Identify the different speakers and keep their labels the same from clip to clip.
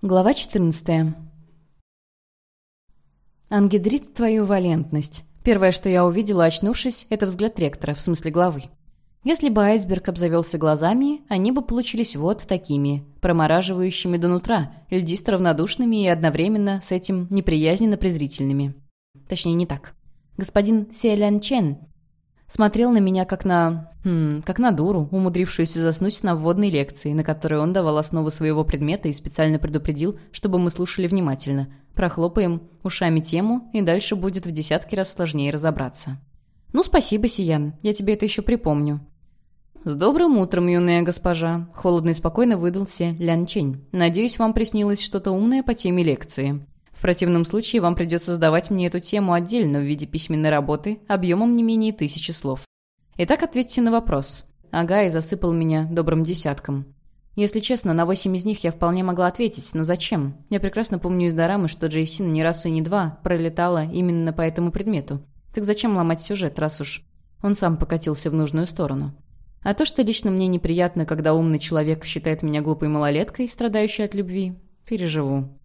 Speaker 1: Глава 14. Ангидрит твою валентность. Первое, что я увидела, очнувшись, это взгляд ректора, в смысле главы. Если бы айсберг обзавелся глазами, они бы получились вот такими, промораживающими до нутра, льдисто равнодушными и одновременно с этим неприязненно-презрительными. Точнее, не так. Господин Селян Чен смотрел на меня как на... Хм, как на дуру, умудрившуюся заснуть на вводной лекции, на которой он давал основы своего предмета и специально предупредил, чтобы мы слушали внимательно. Прохлопаем ушами тему, и дальше будет в десятки раз сложнее разобраться. «Ну, спасибо, Сиян, я тебе это еще припомню». «С добрым утром, юная госпожа!» — холодно и спокойно выдался Лян Чень. «Надеюсь, вам приснилось что-то умное по теме лекции. В противном случае вам придется сдавать мне эту тему отдельно в виде письменной работы объемом не менее тысячи слов. Итак, ответьте на вопрос. Агай засыпал меня добрым десятком. Если честно, на восемь из них я вполне могла ответить, но зачем? Я прекрасно помню из Дорамы, что Джейсин не раз и не два пролетала именно по этому предмету. Так зачем ломать сюжет, раз уж он сам покатился в нужную сторону? А то, что лично мне неприятно, когда умный человек считает меня глупой малолеткой, страдающей от любви, переживу.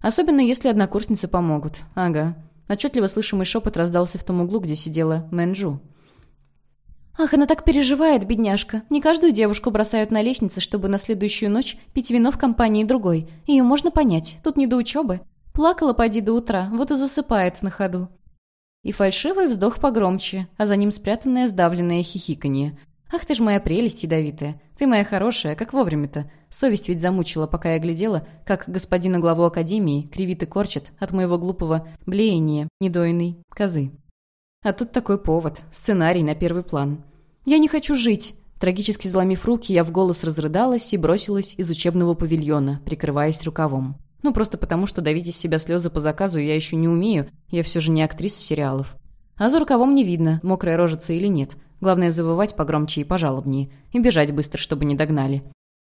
Speaker 1: Особенно, если однокурсницы помогут. Ага. Отчетливо слышимый шепот раздался в том углу, где сидела Мэнджу. «Ах, она так переживает, бедняжка. Не каждую девушку бросают на лестнице, чтобы на следующую ночь пить вино в компании другой. Ее можно понять. Тут не до учебы. Плакала поди до утра, вот и засыпает на ходу». И фальшивый вздох погромче, а за ним спрятанное сдавленное хихиканье. «Ах ты ж моя прелесть ядовитая! Ты моя хорошая, как вовремя-то! Совесть ведь замучила, пока я глядела, как господина главу Академии кривит и корчит от моего глупого блеяния недойной козы. А тут такой повод, сценарий на первый план. «Я не хочу жить!» Трагически заломив руки, я в голос разрыдалась и бросилась из учебного павильона, прикрываясь рукавом. Ну, просто потому, что давить из себя слезы по заказу я еще не умею, я все же не актриса сериалов. А за рукавом не видно, мокрая рожица или нет. Главное завывать погромче и пожалобнее. И бежать быстро, чтобы не догнали.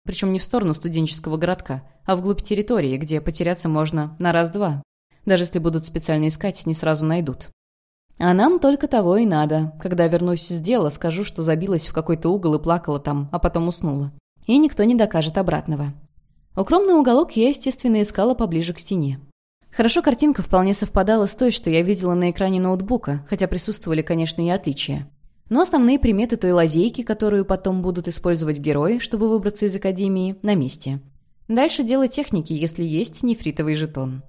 Speaker 1: Причем не в сторону студенческого городка, а вглубь территории, где потеряться можно на раз-два. Даже если будут специально искать, не сразу найдут. А нам только того и надо. Когда вернусь с дела, скажу, что забилась в какой-то угол и плакала там, а потом уснула. И никто не докажет обратного. Укромный уголок я, естественно, искала поближе к стене. Хорошо картинка вполне совпадала с той, что я видела на экране ноутбука, хотя присутствовали, конечно, и отличия. Но основные приметы той лазейки, которую потом будут использовать герои, чтобы выбраться из Академии, на месте. Дальше дело техники, если есть нефритовый жетон.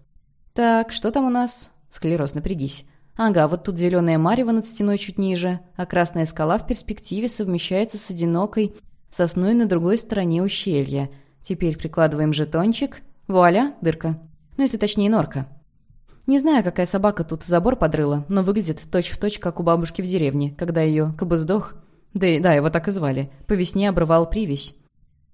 Speaker 1: Так, что там у нас? Склероз, напрягись. Ага, вот тут зеленая марево над стеной чуть ниже, а красная скала в перспективе совмещается с одинокой сосной на другой стороне ущелья. Теперь прикладываем жетончик. Вуаля, дырка. Ну, если точнее, норка. Не знаю, какая собака тут забор подрыла, но выглядит точь-в-точь, точь, как у бабушки в деревне, когда ее кабыздох, да, да, его так и звали, по весне обрывал привязь.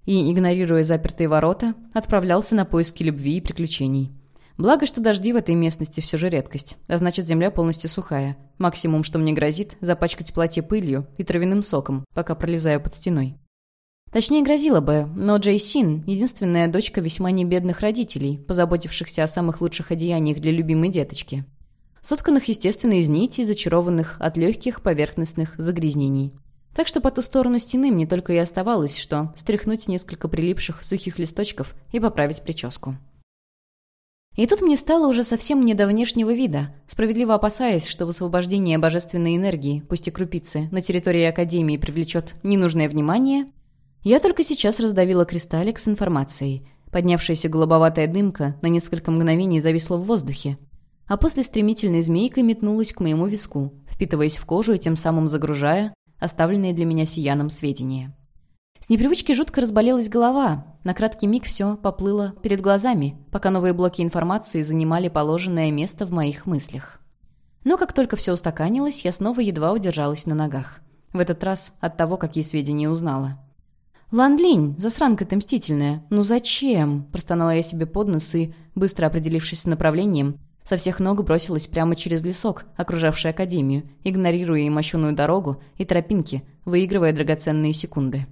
Speaker 1: И, игнорируя запертые ворота, отправлялся на поиски любви и приключений. Благо, что дожди в этой местности все же редкость, а значит, земля полностью сухая. Максимум, что мне грозит, запачкать платье пылью и травяным соком, пока пролезаю под стеной. Точнее, грозила бы, но Джей Син – единственная дочка весьма небедных родителей, позаботившихся о самых лучших одеяниях для любимой деточки. Сотканных, естественно, из нитей, зачарованных от легких поверхностных загрязнений. Так что по ту сторону стены мне только и оставалось, что стряхнуть несколько прилипших сухих листочков и поправить прическу. И тут мне стало уже совсем не до внешнего вида, справедливо опасаясь, что высвобождение божественной энергии, пусть и крупицы, на территории Академии привлечет ненужное внимание – я только сейчас раздавила кристаллик с информацией. Поднявшаяся голубоватая дымка на несколько мгновений зависла в воздухе, а после стремительной змейкой метнулась к моему виску, впитываясь в кожу и тем самым загружая оставленные для меня сияном сведения. С непривычки жутко разболелась голова. На краткий миг все поплыло перед глазами, пока новые блоки информации занимали положенное место в моих мыслях. Но как только все устаканилось, я снова едва удержалась на ногах. В этот раз от того, какие сведения узнала. «Лан Линь, засранка ты мстительная. Ну зачем?» – простонала я себе под нос и, быстро определившись с направлением, со всех ног бросилась прямо через лесок, окружавший Академию, игнорируя и мощеную дорогу, и тропинки, выигрывая драгоценные секунды.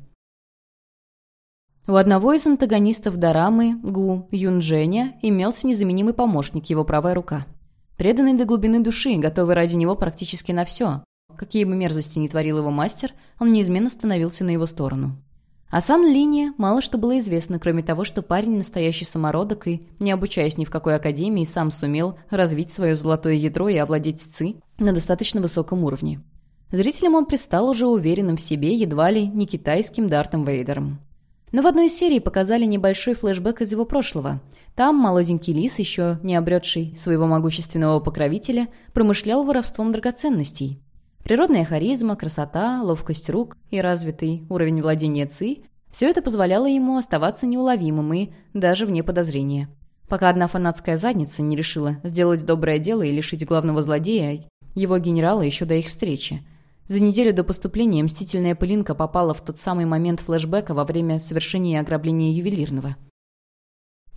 Speaker 1: У одного из антагонистов Дорамы, Гу Юнжэня, имелся незаменимый помощник, его правая рука. Преданный до глубины души, готовый ради него практически на все. Какие бы мерзости ни творил его мастер, он неизменно становился на его сторону. О Сан-Лине мало что было известно, кроме того, что парень настоящий самородок и, не обучаясь ни в какой академии, сам сумел развить свое золотое ядро и овладеть ЦИ на достаточно высоком уровне. Зрителям он предстал уже уверенным в себе, едва ли не китайским Дартом Вейдером. Но в одной из серий показали небольшой флешбэк из его прошлого. Там молоденький лис, еще не обретший своего могущественного покровителя, промышлял воровством драгоценностей. Природная харизма, красота, ловкость рук и развитый уровень владения ЦИ – все это позволяло ему оставаться неуловимым и даже вне подозрения. Пока одна фанатская задница не решила сделать доброе дело и лишить главного злодея, его генерала еще до их встречи. За неделю до поступления мстительная пылинка попала в тот самый момент флешбека во время совершения ограбления ювелирного.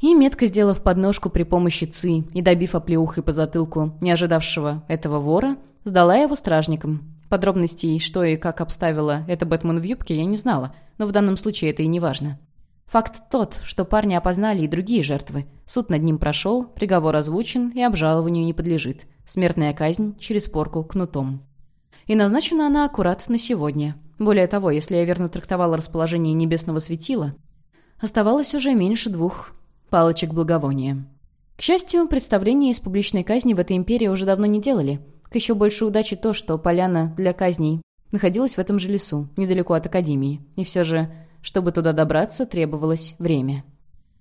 Speaker 1: И, метко сделав подножку при помощи ЦИ и добив оплеухой по затылку не ожидавшего этого вора, Сдала его стражникам. Подробностей, что и как обставила это Бэтмен в юбке, я не знала, но в данном случае это и не важно. Факт тот, что парня опознали и другие жертвы. Суд над ним прошел, приговор озвучен и обжалованию не подлежит. Смертная казнь через порку кнутом. И назначена она аккурат на сегодня. Более того, если я верно трактовала расположение небесного светила, оставалось уже меньше двух палочек благовония. К счастью, представления из публичной казни в этой империи уже давно не делали – к еще большей удаче то, что поляна для казней находилась в этом же лесу, недалеко от Академии. И все же, чтобы туда добраться, требовалось время.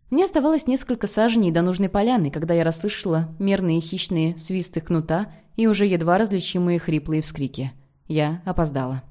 Speaker 1: Мне оставалось несколько саженей до нужной поляны, когда я расслышала мерные хищные свисты кнута и уже едва различимые хриплые вскрики. Я опоздала.